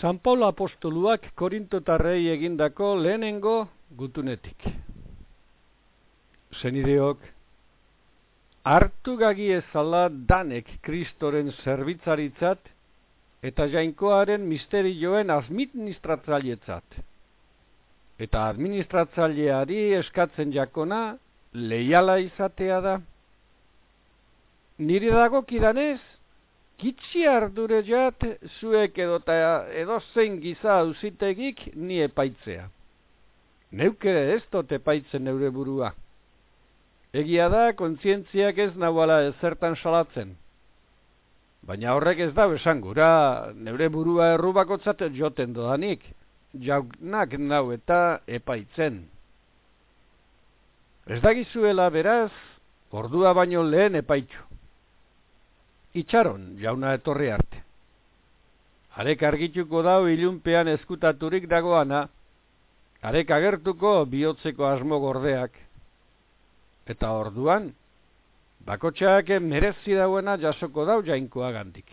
San Paulo apostoluak korintotarrei egindako lehenengo gutunetik. Zenideok, hartu gagi ezala danek kristoren zerbitzaritzat eta jainkoaren misterioen administratzailetzat. Eta administratzaileari eskatzen jakona leiala izatea da. Nire dago kidanez, Gitsi ardure jat, zuek edota edo zein giza ausitegik ni epaitzea. Neuke ez dut epaitzen neure burua. Egia da, kontzientziak ez nahuala ezertan salatzen. Baina horrek ez da esan gura, neure burua errubakotzat joten dodanik, jaunak nau eta epaitzen. Ez dagizuela beraz, ordua baino lehen epaitxu itxaron jauna etorri arte. Arek argituko dau ilunpean eskutaturik dagoana, arek agertuko bihotzeko asmo gordeak. Eta orduan, bakotxeak merezi dauena jasoko dau jainkoa gandik.